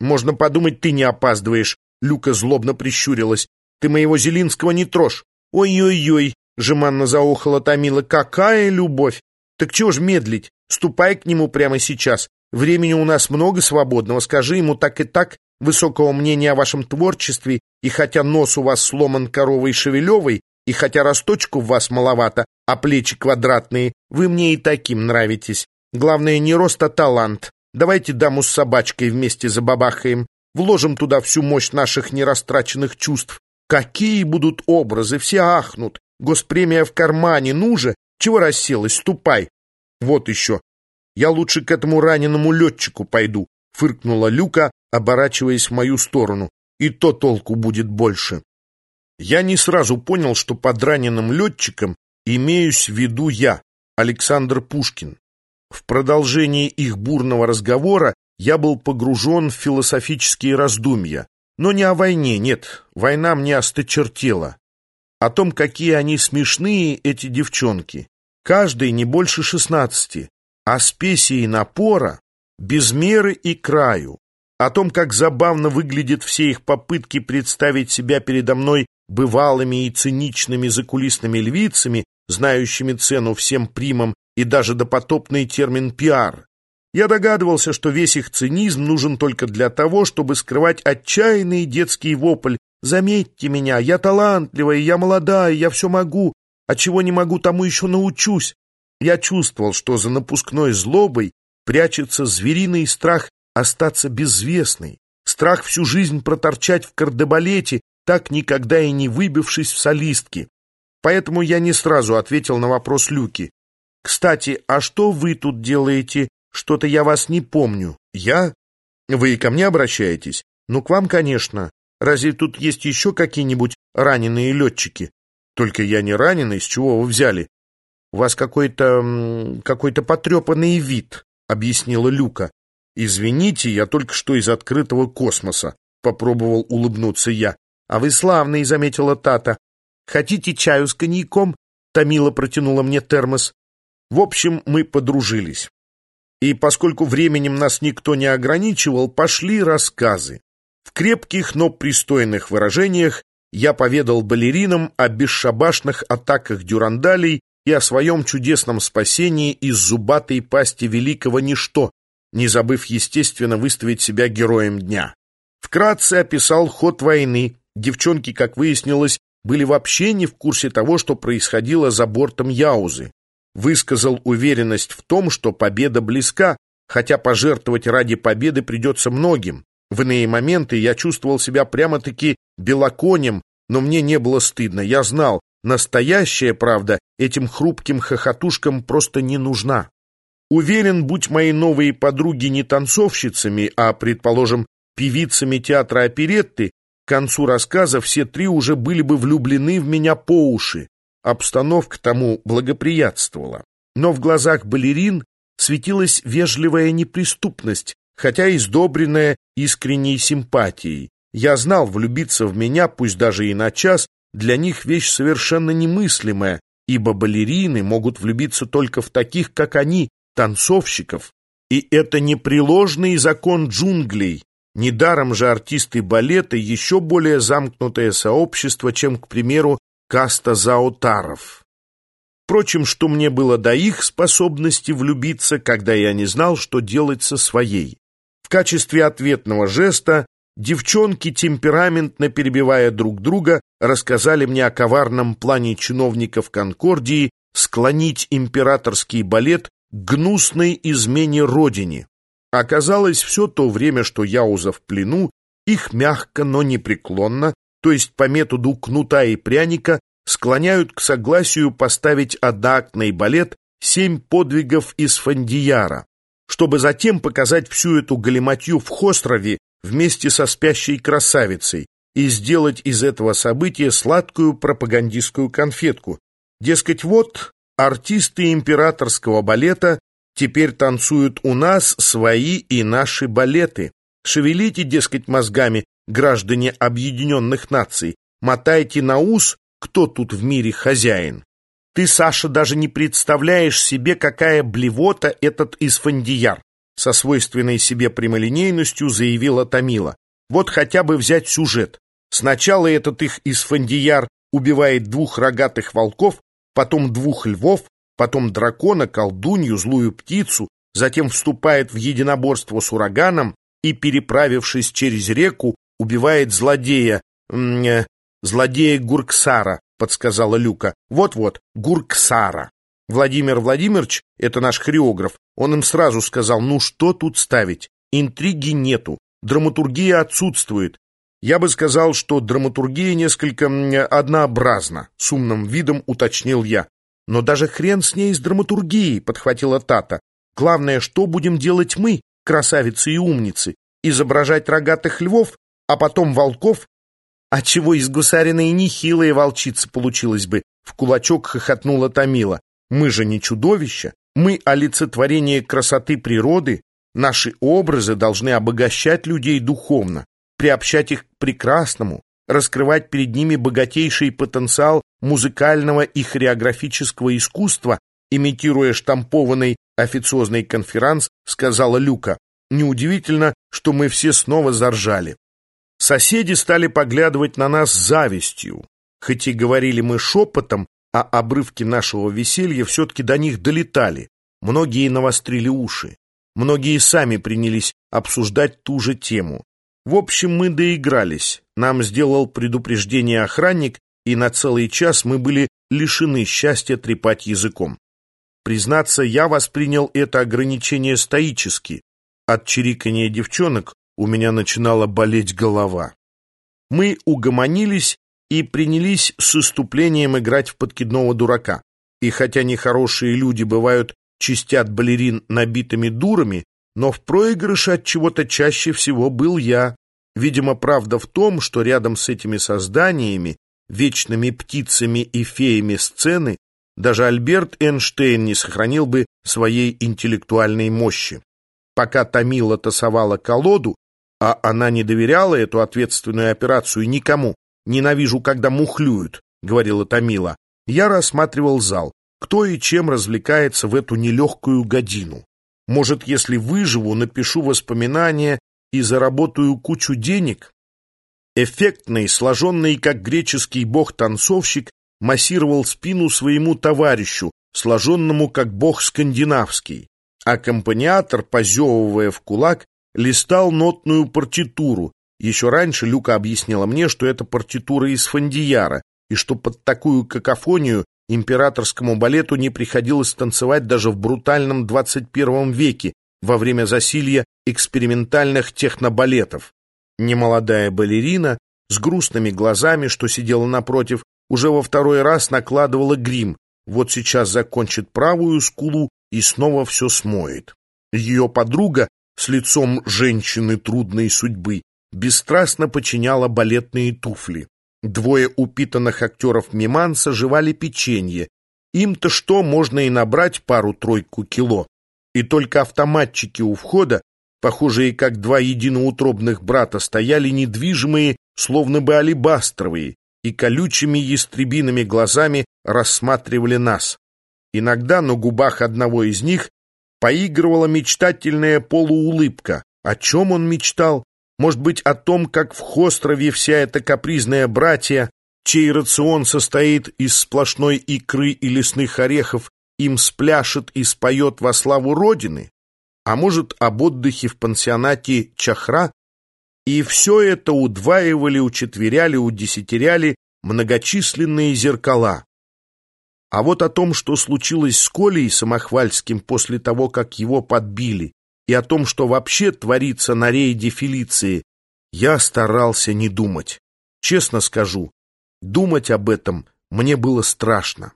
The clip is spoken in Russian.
Можно подумать, ты не опаздываешь. Люка злобно прищурилась. Ты моего Зелинского не трожь. Ой-ой-ой, жеманно заохала Томила. Какая любовь! Так чего ж медлить? Ступай к нему прямо сейчас. Времени у нас много свободного. Скажи ему так и так высокого мнения о вашем творчестве, и хотя нос у вас сломан коровой шевелевой, и хотя росточку в вас маловато, а плечи квадратные, вы мне и таким нравитесь. Главное, не рост, а талант. Давайте даму с собачкой вместе забабахаем. Вложим туда всю мощь наших нерастраченных чувств. Какие будут образы, все ахнут. Госпремия в кармане, ну же, чего расселась, ступай. Вот еще. Я лучше к этому раненому летчику пойду, фыркнула Люка, оборачиваясь в мою сторону. И то толку будет больше. Я не сразу понял, что под раненым летчиком имеюсь в виду я, Александр Пушкин. В продолжении их бурного разговора я был погружен в философические раздумья. Но не о войне, нет, война мне осточертела. О том, какие они смешные, эти девчонки. Каждый не больше шестнадцати. О спеси и напора, без меры и краю. О том, как забавно выглядят все их попытки представить себя передо мной бывалыми и циничными закулисными львицами, знающими цену всем примам и даже допотопный термин «пиар». Я догадывался, что весь их цинизм нужен только для того, чтобы скрывать отчаянный детский вопль «Заметьте меня, я талантливая, я молодая, я все могу, а чего не могу, тому еще научусь». Я чувствовал, что за напускной злобой прячется звериный страх остаться безвестной, страх всю жизнь проторчать в кардебалете, так никогда и не выбившись в солистки. Поэтому я не сразу ответил на вопрос Люки. «Кстати, а что вы тут делаете? Что-то я вас не помню». «Я? Вы и ко мне обращаетесь?» «Ну, к вам, конечно. Разве тут есть еще какие-нибудь раненые летчики?» «Только я не раненый, с чего вы взяли?» «У вас какой-то... какой-то потрепанный вид», — объяснила Люка. «Извините, я только что из открытого космоса», — попробовал улыбнуться я. «А вы славный», — заметила Тата. «Хотите чаю с коньяком?» — Томила протянула мне термос. В общем, мы подружились. И поскольку временем нас никто не ограничивал, пошли рассказы. В крепких, но пристойных выражениях я поведал балеринам о бесшабашных атаках дюрандалей и о своем чудесном спасении из зубатой пасти великого ничто, не забыв, естественно, выставить себя героем дня. Вкратце описал ход войны, Девчонки, как выяснилось, были вообще не в курсе того, что происходило за бортом Яузы. Высказал уверенность в том, что победа близка, хотя пожертвовать ради победы придется многим. В иные моменты я чувствовал себя прямо-таки белоконем, но мне не было стыдно. Я знал, настоящая правда этим хрупким хохотушкам просто не нужна. Уверен, будь мои новые подруги не танцовщицами, а, предположим, певицами театра оперетты, к концу рассказа все три уже были бы влюблены в меня по уши. Обстановка тому благоприятствовала. Но в глазах балерин светилась вежливая неприступность, хотя и сдобренная искренней симпатией. Я знал, влюбиться в меня, пусть даже и на час, для них вещь совершенно немыслимая, ибо балерины могут влюбиться только в таких, как они, танцовщиков. И это непреложный закон джунглей, Недаром же артисты балета еще более замкнутое сообщество, чем, к примеру, каста заотаров. Впрочем, что мне было до их способности влюбиться, когда я не знал, что делать со своей. В качестве ответного жеста девчонки, темпераментно перебивая друг друга, рассказали мне о коварном плане чиновников Конкордии склонить императорский балет к гнусной измене родине. Оказалось, все то время, что Яуза в плену, их мягко, но непреклонно, то есть по методу кнута и пряника, склоняют к согласию поставить одноактный балет «Семь подвигов из Фандияра», чтобы затем показать всю эту галиматью в Хострове вместе со спящей красавицей и сделать из этого события сладкую пропагандистскую конфетку. Дескать, вот артисты императорского балета Теперь танцуют у нас свои и наши балеты. Шевелите, дескать, мозгами, граждане объединенных наций. Мотайте на ус, кто тут в мире хозяин. Ты, Саша, даже не представляешь себе, какая блевота этот Исфандияр. со свойственной себе прямолинейностью заявила Томила. Вот хотя бы взять сюжет. Сначала этот их Исфандияр убивает двух рогатых волков, потом двух львов, потом дракона, колдунью, злую птицу, затем вступает в единоборство с ураганом и, переправившись через реку, убивает злодея, э, злодея Гурксара, подсказала Люка. Вот-вот, Гурксара. Владимир Владимирович, это наш хореограф, он им сразу сказал, ну что тут ставить? Интриги нету, драматургия отсутствует. Я бы сказал, что драматургия несколько однообразна, с умным видом уточнил я. Но даже хрен с ней с драматургией, подхватила Тата. Главное, что будем делать мы, красавицы и умницы? Изображать рогатых львов, а потом волков? А чего из гусариной нехилая волчица получилась бы? В кулачок хохотнула Томила. Мы же не чудовища, мы олицетворение красоты природы, наши образы должны обогащать людей духовно, приобщать их к прекрасному, раскрывать перед ними богатейший потенциал музыкального и хореографического искусства, имитируя штампованный официозный конферанс, сказала Люка. Неудивительно, что мы все снова заржали. Соседи стали поглядывать на нас завистью. Хоть и говорили мы шепотом, а обрывки нашего веселья все-таки до них долетали. Многие навострили уши. Многие сами принялись обсуждать ту же тему. В общем, мы доигрались. Нам сделал предупреждение охранник, и на целый час мы были лишены счастья трепать языком. Признаться, я воспринял это ограничение стоически. От чирикания девчонок у меня начинала болеть голова. Мы угомонились и принялись с иступлением играть в подкидного дурака. И хотя нехорошие люди бывают чистят балерин набитыми дурами, но в проигрыше от чего-то чаще всего был я. Видимо, правда в том, что рядом с этими созданиями, вечными птицами и феями сцены, даже Альберт Эйнштейн не сохранил бы своей интеллектуальной мощи. Пока Томила тасовала колоду, а она не доверяла эту ответственную операцию никому, «Ненавижу, когда мухлюют», — говорила Томила. Я рассматривал зал. Кто и чем развлекается в эту нелегкую годину. Может, если выживу, напишу воспоминания и заработаю кучу денег? Эффектный, сложенный, как греческий бог-танцовщик, массировал спину своему товарищу, сложенному, как бог скандинавский. Аккомпаниатор, позевывая в кулак, листал нотную партитуру, еще раньше Люка объяснила мне, что это партитура из Фандияра, и что под такую какофонию императорскому балету не приходилось танцевать даже в брутальном 21 веке во время засилья экспериментальных технобалетов. Немолодая балерина с грустными глазами, что сидела напротив, уже во второй раз накладывала грим. Вот сейчас закончит правую скулу и снова все смоет. Ее подруга с лицом женщины трудной судьбы бесстрастно подчиняла балетные туфли. Двое упитанных актеров Миманса жевали печенье. Им-то что, можно и набрать пару-тройку кило. И только автоматчики у входа, похожие как два единоутробных брата, стояли недвижимые, словно бы алебастровые, и колючими ястребиными глазами рассматривали нас. Иногда на губах одного из них поигрывала мечтательная полуулыбка. О чем он мечтал, может быть, о том, как в Хострове вся эта капризная братья, чей рацион состоит из сплошной икры и лесных орехов, им спляшет и споет во славу Родины? А может, об отдыхе в пансионате Чахра? И все это удваивали, учетверяли, удесятеряли многочисленные зеркала. А вот о том, что случилось с Колей Самохвальским после того, как его подбили, и о том, что вообще творится на рейде Фелиции, я старался не думать. Честно скажу, думать об этом мне было страшно.